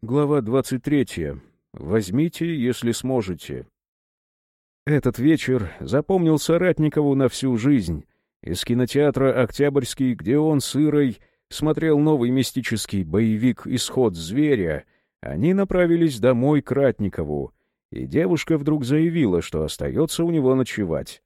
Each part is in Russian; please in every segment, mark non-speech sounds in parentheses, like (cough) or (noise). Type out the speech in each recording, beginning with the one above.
Глава 23. Возьмите, если сможете. Этот вечер запомнился Ратникову на всю жизнь. Из кинотеатра «Октябрьский», где он с Ирой смотрел новый мистический боевик «Исход зверя», они направились домой к Ратникову, и девушка вдруг заявила, что остается у него ночевать.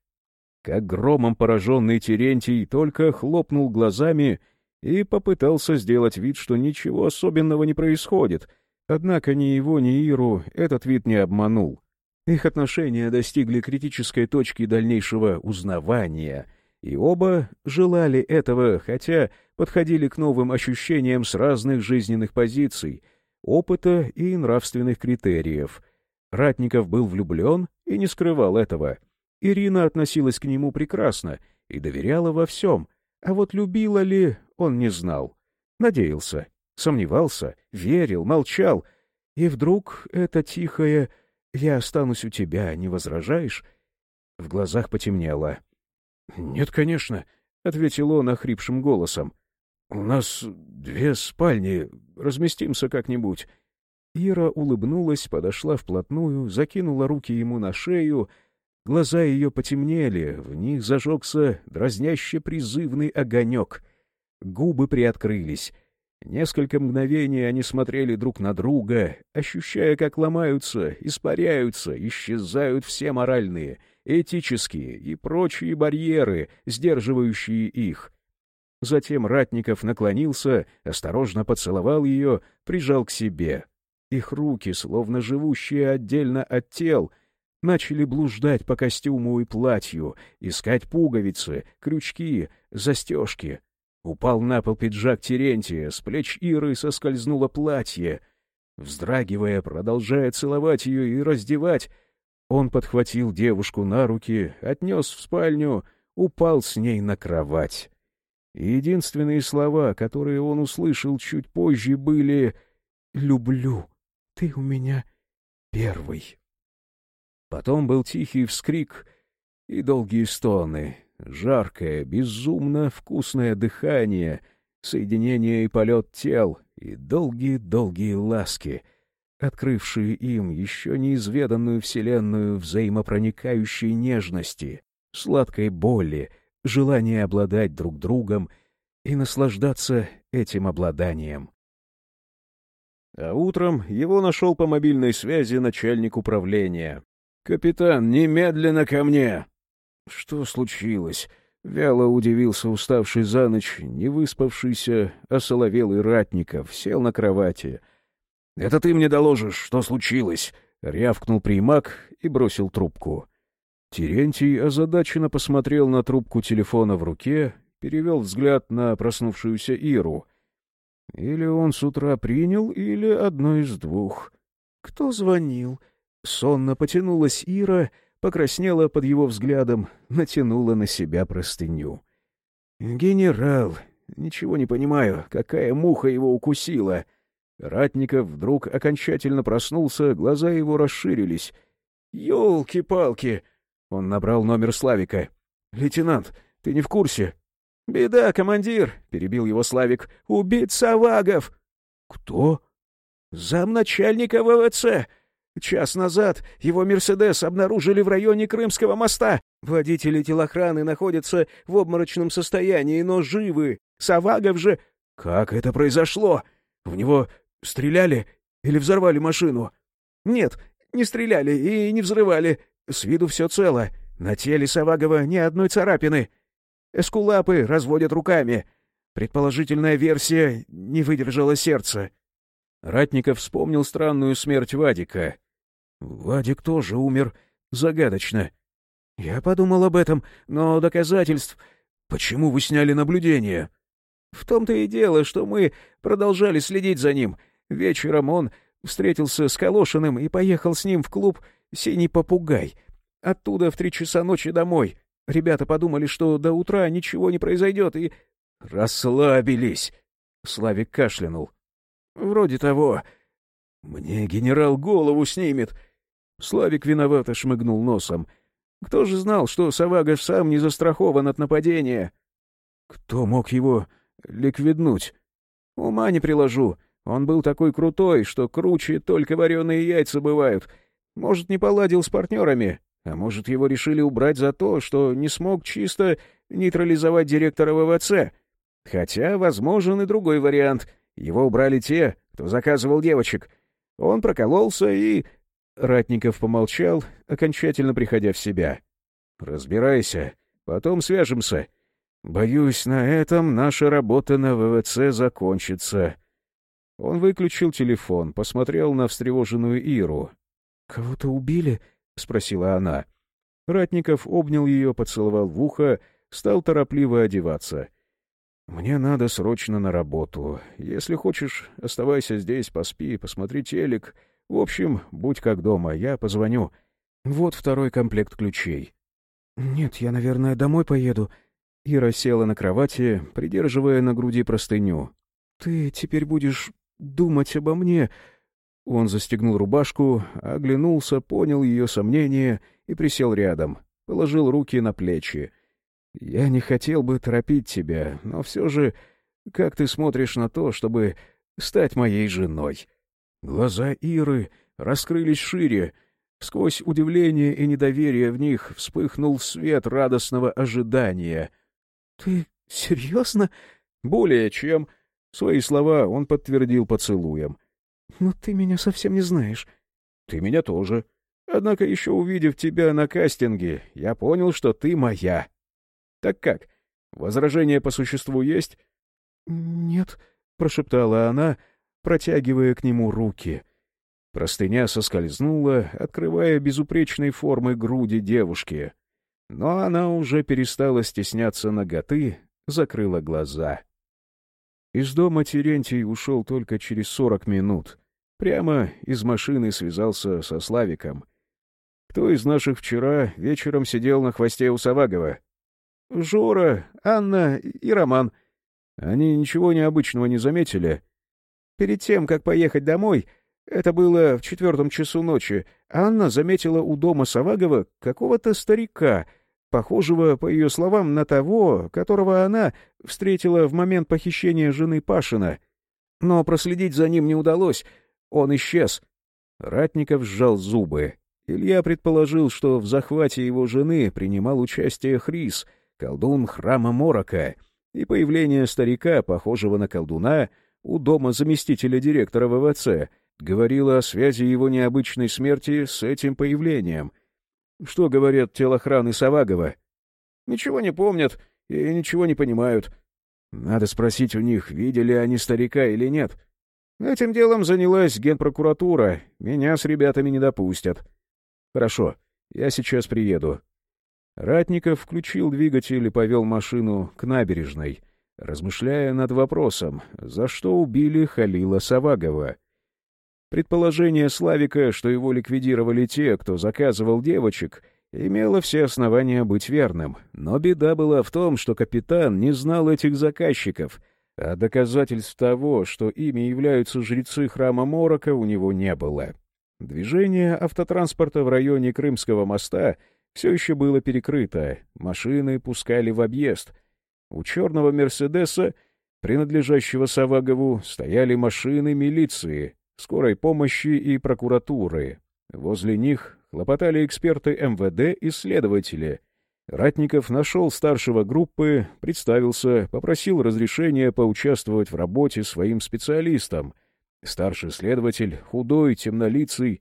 Как громом пораженный Терентий только хлопнул глазами и попытался сделать вид, что ничего особенного не происходит — Однако ни его, ни Иру этот вид не обманул. Их отношения достигли критической точки дальнейшего узнавания, и оба желали этого, хотя подходили к новым ощущениям с разных жизненных позиций, опыта и нравственных критериев. Ратников был влюблен и не скрывал этого. Ирина относилась к нему прекрасно и доверяла во всем, а вот любила ли, он не знал. Надеялся сомневался, верил, молчал. И вдруг это тихое «я останусь у тебя, не возражаешь?» В глазах потемнело. «Нет, конечно», — ответил он охрипшим голосом. «У нас две спальни, разместимся как-нибудь». Ира улыбнулась, подошла вплотную, закинула руки ему на шею. Глаза ее потемнели, в них зажегся дразняще призывный огонек. Губы приоткрылись. Несколько мгновений они смотрели друг на друга, ощущая, как ломаются, испаряются, исчезают все моральные, этические и прочие барьеры, сдерживающие их. Затем Ратников наклонился, осторожно поцеловал ее, прижал к себе. Их руки, словно живущие отдельно от тел, начали блуждать по костюму и платью, искать пуговицы, крючки, застежки — Упал на пол пиджак Терентия, с плеч Иры соскользнуло платье. Вздрагивая, продолжая целовать ее и раздевать, он подхватил девушку на руки, отнес в спальню, упал с ней на кровать. единственные слова, которые он услышал чуть позже, были «Люблю, ты у меня первый». Потом был тихий вскрик и долгие стоны, жаркое, безумно вкусное дыхание, соединение и полет тел, и долгие-долгие ласки, открывшие им еще неизведанную вселенную взаимопроникающей нежности, сладкой боли, желание обладать друг другом и наслаждаться этим обладанием. А утром его нашел по мобильной связи начальник управления. «Капитан, немедленно ко мне!» Что случилось? Вяло удивился уставший за ночь, не выспавшийся, осоловелый ратников, сел на кровати. — Это ты мне доложишь, что случилось? — рявкнул примак и бросил трубку. Терентий озадаченно посмотрел на трубку телефона в руке, перевел взгляд на проснувшуюся Иру. Или он с утра принял, или одно из двух. — Кто звонил? Сонно потянулась Ира, покраснела под его взглядом, натянула на себя простыню. «Генерал, ничего не понимаю, какая муха его укусила?» Ратников вдруг окончательно проснулся, глаза его расширились. «Елки-палки!» Он набрал номер Славика. «Лейтенант, ты не в курсе?» «Беда, командир!» — перебил его Славик. «Убит Савагов!» «Кто?» «Замначальника ВВЦ! Час назад его «Мерседес» обнаружили в районе Крымского моста. Водители телохраны находятся в обморочном состоянии, но живы. Савагов же... Как это произошло? В него стреляли или взорвали машину? Нет, не стреляли и не взрывали. С виду все цело. На теле Савагова ни одной царапины. Эскулапы разводят руками. Предположительная версия не выдержала сердца. Ратников вспомнил странную смерть Вадика. Вадик тоже умер загадочно. Я подумал об этом, но доказательств... Почему вы сняли наблюдение? В том-то и дело, что мы продолжали следить за ним. Вечером он встретился с Калошиным и поехал с ним в клуб «Синий попугай». Оттуда в три часа ночи домой. Ребята подумали, что до утра ничего не произойдет, и... «Расслабились!» — Славик кашлянул. «Вроде того. Мне генерал голову снимет. Славик виновато шмыгнул носом. Кто же знал, что Савагов сам не застрахован от нападения? Кто мог его ликвиднуть? Ума не приложу. Он был такой крутой, что круче только вареные яйца бывают. Может, не поладил с партнерами, а может, его решили убрать за то, что не смог чисто нейтрализовать директора ВВЦ. Хотя возможен и другой вариант. Его убрали те, кто заказывал девочек. Он прокололся и... Ратников помолчал, окончательно приходя в себя. «Разбирайся, потом свяжемся. Боюсь, на этом наша работа на ВВЦ закончится». Он выключил телефон, посмотрел на встревоженную Иру. «Кого-то убили?» — спросила она. Ратников обнял ее, поцеловал в ухо, стал торопливо одеваться. «Мне надо срочно на работу. Если хочешь, оставайся здесь, поспи, посмотри телек. В общем, будь как дома, я позвоню. Вот второй комплект ключей». «Нет, я, наверное, домой поеду». Ира села на кровати, придерживая на груди простыню. «Ты теперь будешь думать обо мне...» Он застегнул рубашку, оглянулся, понял ее сомнения и присел рядом, положил руки на плечи. «Я не хотел бы торопить тебя, но все же, как ты смотришь на то, чтобы стать моей женой?» Глаза Иры раскрылись шире. Сквозь удивление и недоверие в них вспыхнул свет радостного ожидания. «Ты серьезно?» «Более чем...» Свои слова он подтвердил поцелуем. «Но ты меня совсем не знаешь». «Ты меня тоже. Однако еще увидев тебя на кастинге, я понял, что ты моя. Так как, возражения по существу есть?» «Нет», — прошептала она, протягивая к нему руки. Простыня соскользнула, открывая безупречной формы груди девушки. Но она уже перестала стесняться ноготы, закрыла глаза. Из дома Терентий ушел только через сорок минут. Прямо из машины связался со Славиком. Кто из наших вчера вечером сидел на хвосте у Савагова? Жора, Анна и Роман. Они ничего необычного не заметили. Перед тем, как поехать домой, это было в четвертом часу ночи, Анна заметила у дома Савагова какого-то старика — похожего, по ее словам, на того, которого она встретила в момент похищения жены Пашина. Но проследить за ним не удалось, он исчез. Ратников сжал зубы. Илья предположил, что в захвате его жены принимал участие Хрис, колдун храма Морока, и появление старика, похожего на колдуна, у дома заместителя директора ВВЦ, говорило о связи его необычной смерти с этим появлением — что говорят телохраны Савагова? Ничего не помнят и ничего не понимают. Надо спросить у них, видели они старика или нет. Этим делом занялась генпрокуратура. Меня с ребятами не допустят. Хорошо, я сейчас приеду. Ратников включил двигатель и повел машину к набережной, размышляя над вопросом, за что убили Халила Савагова. Предположение Славика, что его ликвидировали те, кто заказывал девочек, имело все основания быть верным. Но беда была в том, что капитан не знал этих заказчиков, а доказательств того, что ими являются жрецы храма Морока, у него не было. Движение автотранспорта в районе Крымского моста все еще было перекрыто, машины пускали в объезд. У черного «Мерседеса», принадлежащего Савагову, стояли машины милиции — скорой помощи и прокуратуры. Возле них хлопотали эксперты МВД и следователи. Ратников нашел старшего группы, представился, попросил разрешения поучаствовать в работе своим специалистам. Старший следователь, худой, темнолицый,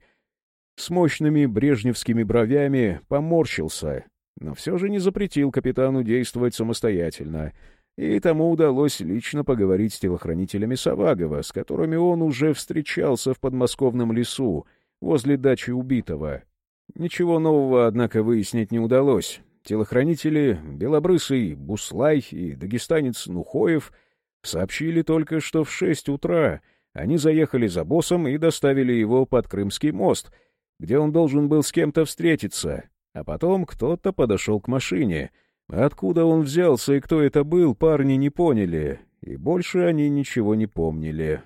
с мощными брежневскими бровями, поморщился, но все же не запретил капитану действовать самостоятельно — и тому удалось лично поговорить с телохранителями Савагова, с которыми он уже встречался в подмосковном лесу, возле дачи убитого. Ничего нового, однако, выяснить не удалось. Телохранители Белобрысый, Буслай и дагестанец Нухоев сообщили только, что в шесть утра они заехали за боссом и доставили его под Крымский мост, где он должен был с кем-то встретиться, а потом кто-то подошел к машине — Откуда он взялся и кто это был, парни не поняли, и больше они ничего не помнили.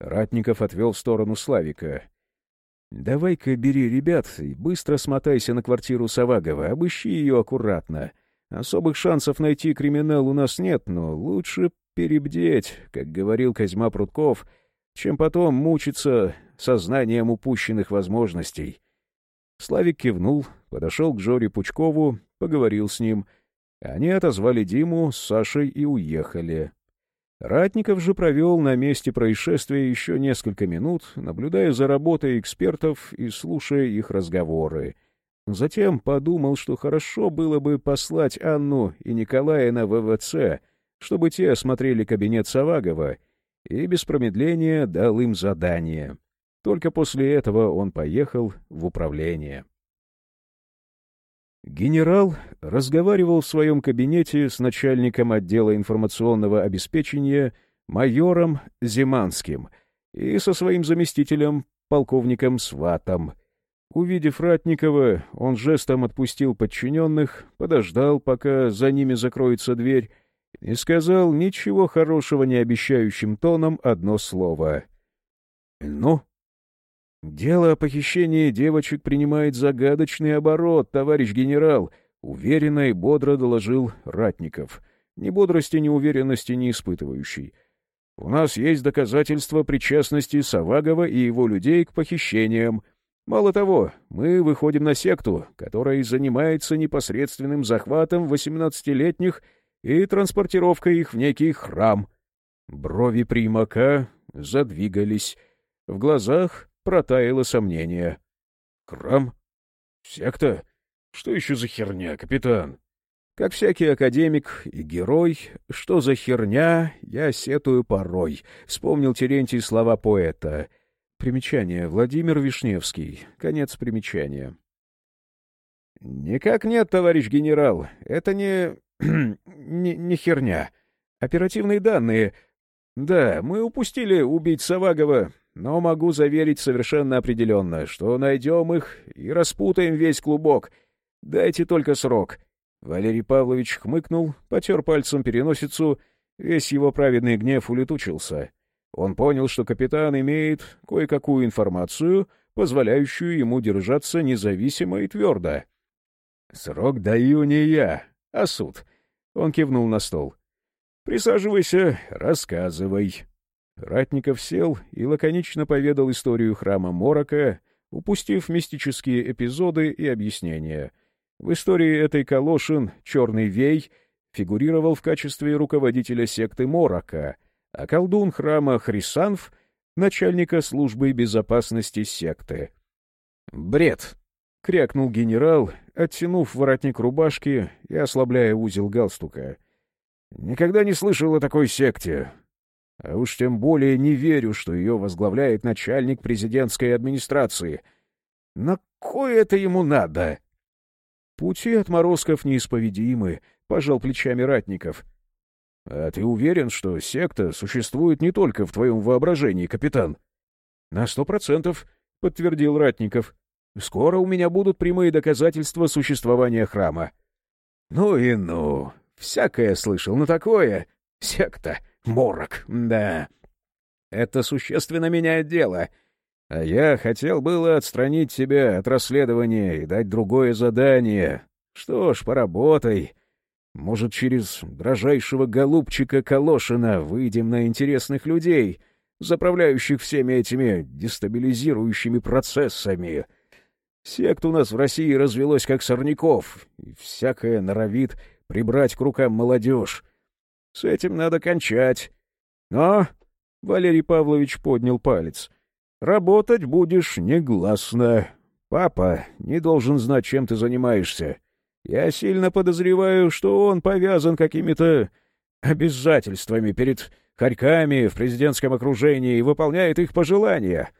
Ратников отвел в сторону Славика. «Давай-ка бери ребят и быстро смотайся на квартиру Савагова, обыщи ее аккуратно. Особых шансов найти криминал у нас нет, но лучше перебдеть, как говорил Козьма Прутков, чем потом мучиться сознанием упущенных возможностей. Славик кивнул, подошел к Жоре Пучкову, поговорил с ним. Они отозвали Диму с Сашей и уехали. Ратников же провел на месте происшествия еще несколько минут, наблюдая за работой экспертов и слушая их разговоры. Затем подумал, что хорошо было бы послать Анну и Николая на ВВЦ, чтобы те осмотрели кабинет Савагова, и без промедления дал им задание. Только после этого он поехал в управление. Генерал разговаривал в своем кабинете с начальником отдела информационного обеспечения майором Зиманским и со своим заместителем полковником Сватом. Увидев Ратникова, он жестом отпустил подчиненных, подождал, пока за ними закроется дверь, и сказал ничего хорошего не обещающим тоном одно слово. «Ну?» «Дело о похищении девочек принимает загадочный оборот, товарищ генерал», — уверенно и бодро доложил Ратников, ни бодрости, ни уверенности не испытывающий. «У нас есть доказательства причастности Савагова и его людей к похищениям. Мало того, мы выходим на секту, которая занимается непосредственным захватом восемнадцатилетних и транспортировкой их в некий храм». Брови примака задвигались. В глазах протаяло сомнение. «Храм? Секта? Что еще за херня, капитан?» Как всякий академик и герой, что за херня, я сетую порой, — вспомнил Терентий слова поэта. Примечание. Владимир Вишневский. Конец примечания. — Никак нет, товарищ генерал. Это не... (clears throat) не, не херня. Оперативные данные. Да, мы упустили убить Савагова, но могу заверить совершенно определенно, что найдем их и распутаем весь клубок. Дайте только срок». Валерий Павлович хмыкнул, потер пальцем переносицу, весь его праведный гнев улетучился. Он понял, что капитан имеет кое-какую информацию, позволяющую ему держаться независимо и твердо. «Срок даю не я, а суд». Он кивнул на стол. «Присаживайся, рассказывай». Ратников сел и лаконично поведал историю храма Морока, упустив мистические эпизоды и объяснения. В истории этой Калошин «Черный вей» фигурировал в качестве руководителя секты Морока, а колдун храма Хрисанф — начальника службы безопасности секты. «Бред!» — крякнул генерал, оттянув воротник рубашки и ослабляя узел галстука. «Никогда не слышал о такой секте. А уж тем более не верю, что ее возглавляет начальник президентской администрации. На кое это ему надо? Пути отморозков неисповедимы, — пожал плечами ратников. — А ты уверен, что секта существует не только в твоем воображении, капитан? — На сто процентов, — подтвердил ратников. — Скоро у меня будут прямые доказательства существования храма. — Ну и ну, всякое слышал, но такое... Секта. Морок, да. Это существенно меняет дело. А я хотел было отстранить тебя от расследования и дать другое задание. Что ж, поработай. Может, через дрожайшего голубчика Калошина выйдем на интересных людей, заправляющих всеми этими дестабилизирующими процессами. Сект у нас в России развелось как сорняков, и всякое норовит прибрать к рукам молодежь. С этим надо кончать. Но, — Валерий Павлович поднял палец, — работать будешь негласно. Папа не должен знать, чем ты занимаешься. Я сильно подозреваю, что он повязан какими-то обязательствами перед хорьками в президентском окружении и выполняет их пожелания.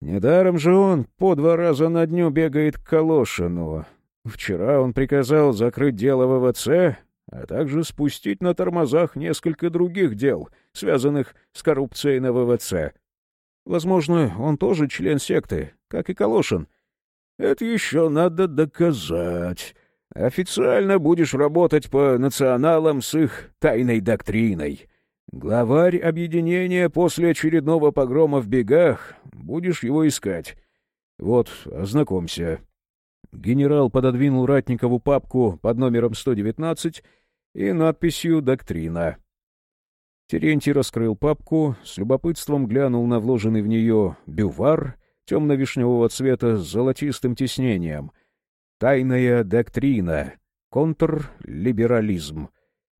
Недаром же он по два раза на дню бегает к Калошину. Вчера он приказал закрыть дело ВВЦ, а также спустить на тормозах несколько других дел, связанных с коррупцией на ВВЦ. Возможно, он тоже член секты, как и Калошин. Это еще надо доказать. Официально будешь работать по националам с их тайной доктриной. Главарь объединения после очередного погрома в бегах, будешь его искать. Вот, ознакомься. Генерал пододвинул Ратникову папку под номером 119 и надписью «Доктрина». Терентий раскрыл папку, с любопытством глянул на вложенный в нее бювар темно-вишневого цвета с золотистым тиснением. «Тайная доктрина. Контрлиберализм».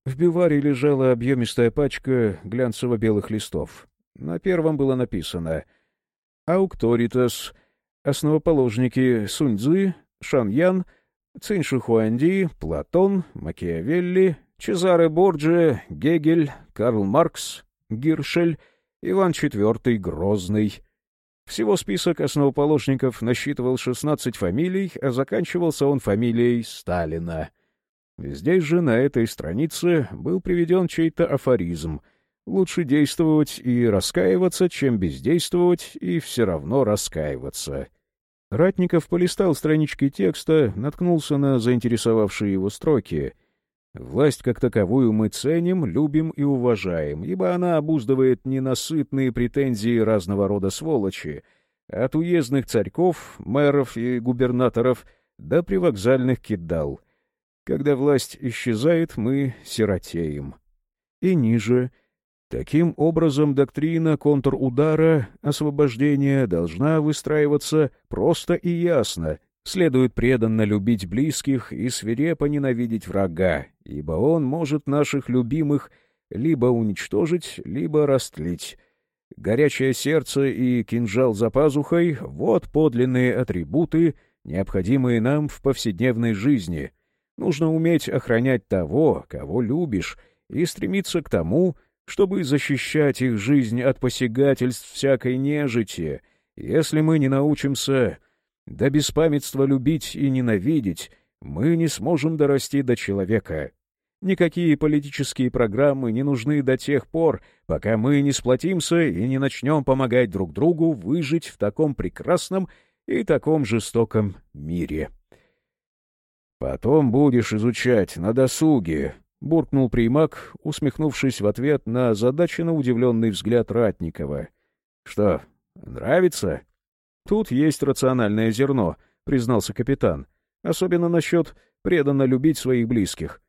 В бюваре лежала объемистая пачка глянцево-белых листов. На первом было написано «Аукторитас. Основоположники Суньцзы, Шаньян, Циншихуанди, Платон, Макиавелли, Чезаре Борджи, Гегель, Карл Маркс, Гиршель, Иван IV Грозный. Всего список основоположников насчитывал 16 фамилий, а заканчивался он фамилией Сталина. Здесь же, на этой странице, был приведен чей-то афоризм. Лучше действовать и раскаиваться, чем бездействовать и все равно раскаиваться. Ратников полистал странички текста, наткнулся на заинтересовавшие его строки. «Власть как таковую мы ценим, любим и уважаем, ибо она обуздывает ненасытные претензии разного рода сволочи, от уездных царьков, мэров и губернаторов до привокзальных кидал. Когда власть исчезает, мы сиротеем». И ниже — Таким образом, доктрина контрудара освобождения должна выстраиваться просто и ясно. Следует преданно любить близких и свирепо ненавидеть врага, ибо он может наших любимых либо уничтожить, либо растлить. Горячее сердце и кинжал за пазухой — вот подлинные атрибуты, необходимые нам в повседневной жизни. Нужно уметь охранять того, кого любишь, и стремиться к тому, чтобы защищать их жизнь от посягательств всякой нежити, если мы не научимся до беспамятства любить и ненавидеть, мы не сможем дорасти до человека. Никакие политические программы не нужны до тех пор, пока мы не сплотимся и не начнем помогать друг другу выжить в таком прекрасном и таком жестоком мире. Потом будешь изучать на досуге, буркнул примак, усмехнувшись в ответ на озадаченно удивленный взгляд Ратникова. — Что, нравится? — Тут есть рациональное зерно, — признался капитан. — Особенно насчет преданно любить своих близких.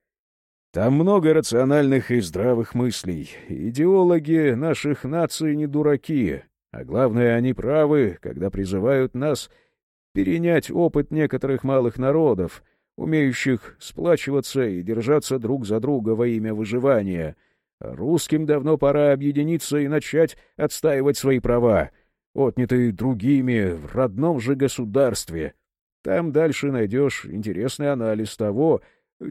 Там много рациональных и здравых мыслей. Идеологи наших наций не дураки, а главное, они правы, когда призывают нас перенять опыт некоторых малых народов — умеющих сплачиваться и держаться друг за друга во имя выживания. Русским давно пора объединиться и начать отстаивать свои права, отнятые другими в родном же государстве. Там дальше найдешь интересный анализ того,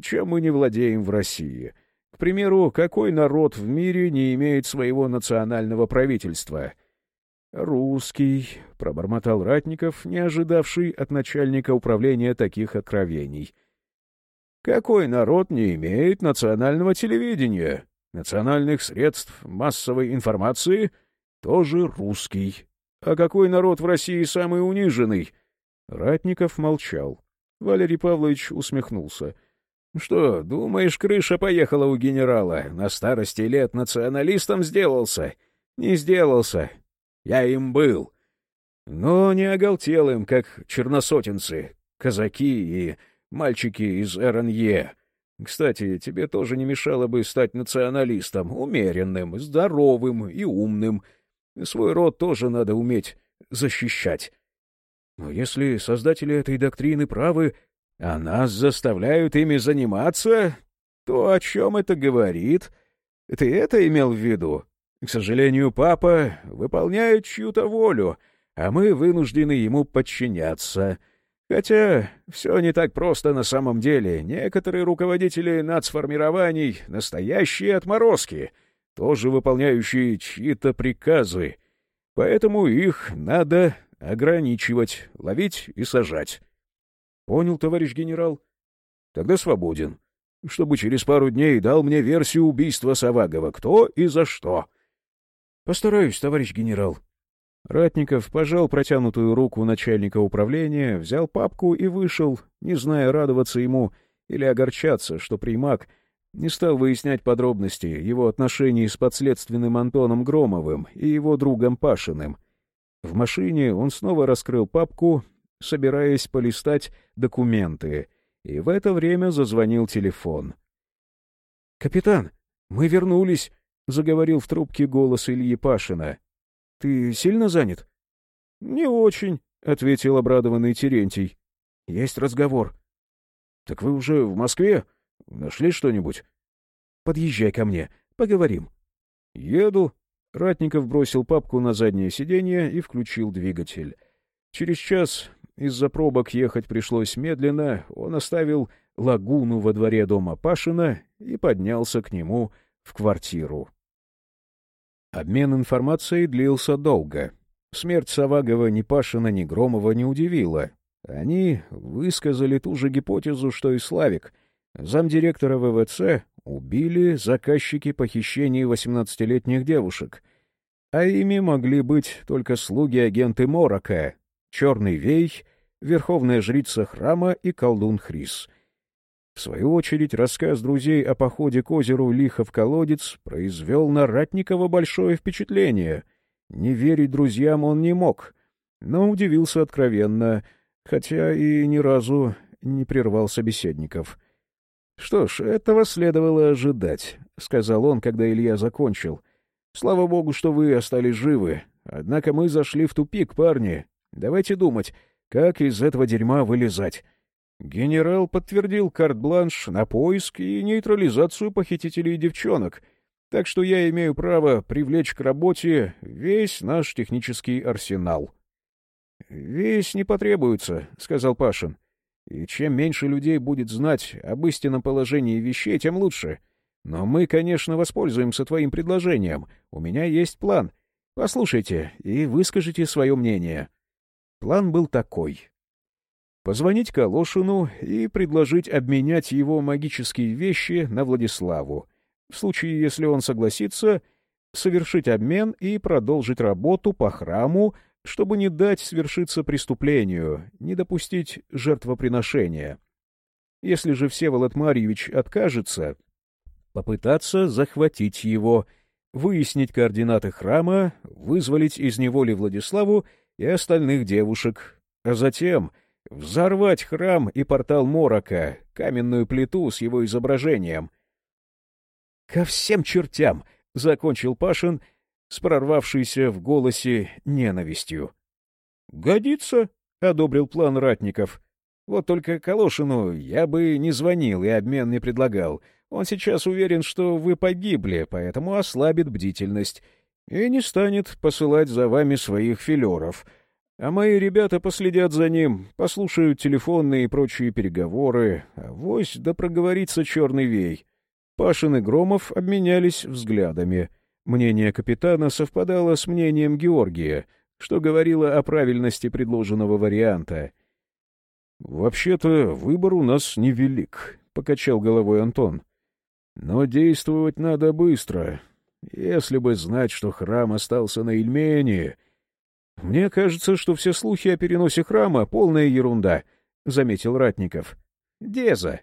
чем мы не владеем в России. К примеру, какой народ в мире не имеет своего национального правительства — «Русский», — пробормотал Ратников, не ожидавший от начальника управления таких откровений. «Какой народ не имеет национального телевидения, национальных средств массовой информации? Тоже русский. А какой народ в России самый униженный?» Ратников молчал. Валерий Павлович усмехнулся. «Что, думаешь, крыша поехала у генерала? На старости лет националистом сделался?» «Не сделался. Я им был. Но не оголтелым, как черносотенцы, казаки и мальчики из РНЕ. Кстати, тебе тоже не мешало бы стать националистом, умеренным, здоровым и умным. Свой род тоже надо уметь защищать. Но если создатели этой доктрины правы, а нас заставляют ими заниматься, то о чем это говорит? Ты это имел в виду? К сожалению, папа выполняет чью-то волю, а мы вынуждены ему подчиняться. Хотя все не так просто на самом деле. Некоторые руководители нацформирований — настоящие отморозки, тоже выполняющие чьи-то приказы. Поэтому их надо ограничивать, ловить и сажать. — Понял, товарищ генерал? — Тогда свободен. Чтобы через пару дней дал мне версию убийства Савагова. Кто и за что. — Постараюсь, товарищ генерал. Ратников пожал протянутую руку начальника управления, взял папку и вышел, не зная, радоваться ему или огорчаться, что примак не стал выяснять подробности его отношений с подследственным Антоном Громовым и его другом Пашиным. В машине он снова раскрыл папку, собираясь полистать документы, и в это время зазвонил телефон. — Капитан, мы вернулись! — заговорил в трубке голос Ильи Пашина. — Ты сильно занят? — Не очень, — ответил обрадованный Терентий. — Есть разговор. — Так вы уже в Москве? Нашли что-нибудь? — Подъезжай ко мне, поговорим. — Еду. Ратников бросил папку на заднее сиденье и включил двигатель. Через час из-за пробок ехать пришлось медленно, он оставил лагуну во дворе дома Пашина и поднялся к нему в квартиру. Обмен информацией длился долго. Смерть Савагова ни Пашина, ни Громова не удивила. Они высказали ту же гипотезу, что и Славик. Замдиректора ВВЦ убили заказчики похищений 18-летних девушек. А ими могли быть только слуги-агенты Морока, Черный Вей, Верховная Жрица Храма и колдун Хрис. В свою очередь, рассказ друзей о походе к озеру Лихов-колодец произвел на Ратникова большое впечатление. Не верить друзьям он не мог, но удивился откровенно, хотя и ни разу не прервал собеседников. — Что ж, этого следовало ожидать, — сказал он, когда Илья закончил. — Слава богу, что вы остались живы. Однако мы зашли в тупик, парни. Давайте думать, как из этого дерьма вылезать. Генерал подтвердил карт-бланш на поиск и нейтрализацию похитителей девчонок, так что я имею право привлечь к работе весь наш технический арсенал. — Весь не потребуется, — сказал Пашин. — И чем меньше людей будет знать об истинном положении вещей, тем лучше. Но мы, конечно, воспользуемся твоим предложением. У меня есть план. Послушайте и выскажите свое мнение. План был такой позвонить Калошину и предложить обменять его магические вещи на Владиславу. В случае, если он согласится, совершить обмен и продолжить работу по храму, чтобы не дать свершиться преступлению, не допустить жертвоприношения. Если же Всеволод Марьевич откажется, попытаться захватить его, выяснить координаты храма, вызволить из неволи Владиславу и остальных девушек, а затем — Взорвать храм и портал Морока, каменную плиту с его изображением. «Ко всем чертям!» — закончил Пашин с прорвавшейся в голосе ненавистью. «Годится!» — одобрил план ратников. «Вот только Калошину я бы не звонил и обмен не предлагал. Он сейчас уверен, что вы погибли, поэтому ослабит бдительность и не станет посылать за вами своих филеров». А мои ребята последят за ним, послушают телефонные и прочие переговоры, а вось да проговорится черный вей. Пашин и Громов обменялись взглядами. Мнение капитана совпадало с мнением Георгия, что говорило о правильности предложенного варианта. «Вообще-то выбор у нас невелик», — покачал головой Антон. «Но действовать надо быстро. Если бы знать, что храм остался на Ильмене, — Мне кажется, что все слухи о переносе храма — полная ерунда, — заметил Ратников. — Деза.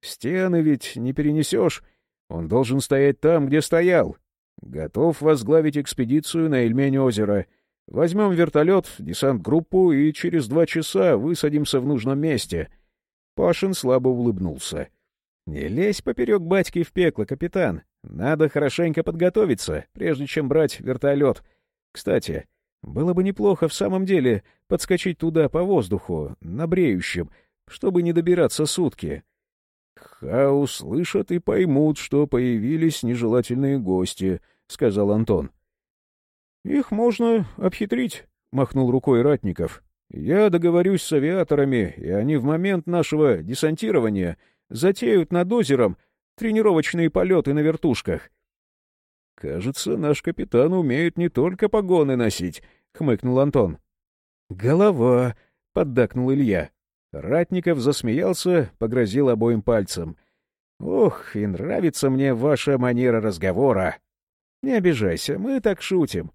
Стены ведь не перенесешь. Он должен стоять там, где стоял. Готов возглавить экспедицию на Эльмень озера. Возьмем вертолет, десант-группу и через два часа высадимся в нужном месте. Пашин слабо улыбнулся. — Не лезь поперек батьки в пекло, капитан. Надо хорошенько подготовиться, прежде чем брать вертолет. Кстати, было бы неплохо в самом деле подскочить туда по воздуху, на бреющем, чтобы не добираться сутки. «Ха услышат и поймут, что появились нежелательные гости», — сказал Антон. «Их можно обхитрить», — махнул рукой Ратников. «Я договорюсь с авиаторами, и они в момент нашего десантирования затеют над озером тренировочные полеты на вертушках. «Кажется, наш капитан умеет не только погоны носить», — хмыкнул Антон. «Голова», — поддакнул Илья. Ратников засмеялся, погрозил обоим пальцем. «Ох, и нравится мне ваша манера разговора. Не обижайся, мы так шутим».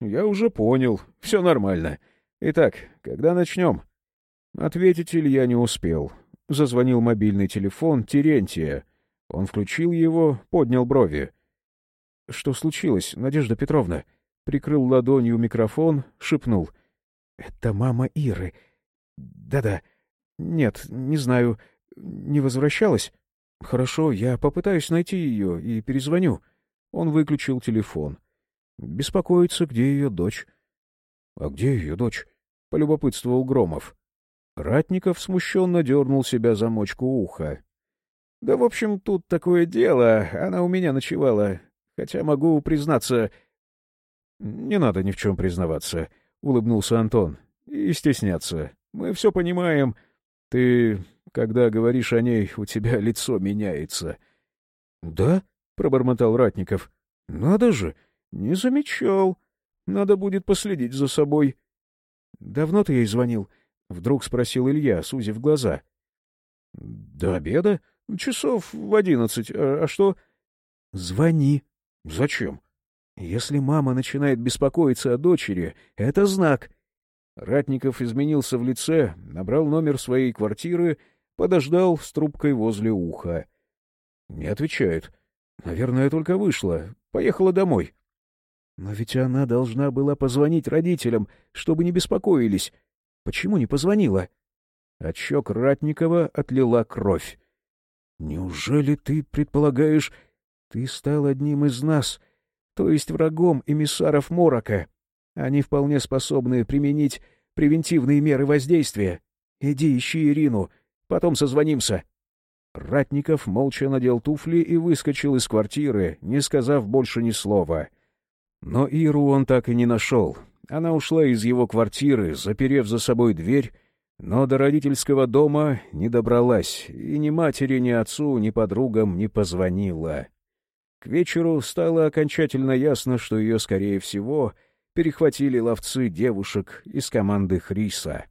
«Я уже понял, все нормально. Итак, когда начнем?» Ответить Илья не успел. Зазвонил мобильный телефон Терентия. Он включил его, поднял брови. — Что случилось, Надежда Петровна? Прикрыл ладонью микрофон, шепнул. — Это мама Иры. Да-да. Нет, не знаю. Не возвращалась? Хорошо, я попытаюсь найти ее и перезвоню. Он выключил телефон. Беспокоится, где ее дочь. — А где ее дочь? — полюбопытствовал Громов. Ратников смущенно дернул себя за мочку уха. — Да, в общем, тут такое дело. Она у меня ночевала. Хотя могу признаться... — Не надо ни в чем признаваться, — улыбнулся Антон. — И стесняться. Мы все понимаем. Ты, когда говоришь о ней, у тебя лицо меняется. — Да? — пробормотал Ратников. — Надо же! Не замечал. Надо будет последить за собой. — Давно ты ей звонил? — вдруг спросил Илья, сузив глаза. — До обеда? Часов в одиннадцать. А, а что? — Звони. — Зачем? — Если мама начинает беспокоиться о дочери, это знак. Ратников изменился в лице, набрал номер своей квартиры, подождал с трубкой возле уха. — Не отвечает. Наверное, только вышла. Поехала домой. Но ведь она должна была позвонить родителям, чтобы не беспокоились. Почему не позвонила? От Ратникова отлила кровь. Неужели ты предполагаешь, ты стал одним из нас, то есть врагом эмиссаров Морока? Они вполне способны применить превентивные меры воздействия. Иди ищи Ирину, потом созвонимся. Ратников молча надел туфли и выскочил из квартиры, не сказав больше ни слова. Но Иру он так и не нашел. Она ушла из его квартиры, заперев за собой дверь, но до родительского дома не добралась, и ни матери, ни отцу, ни подругам не позвонила. Вечеру стало окончательно ясно, что ее, скорее всего, перехватили ловцы девушек из команды Хриса.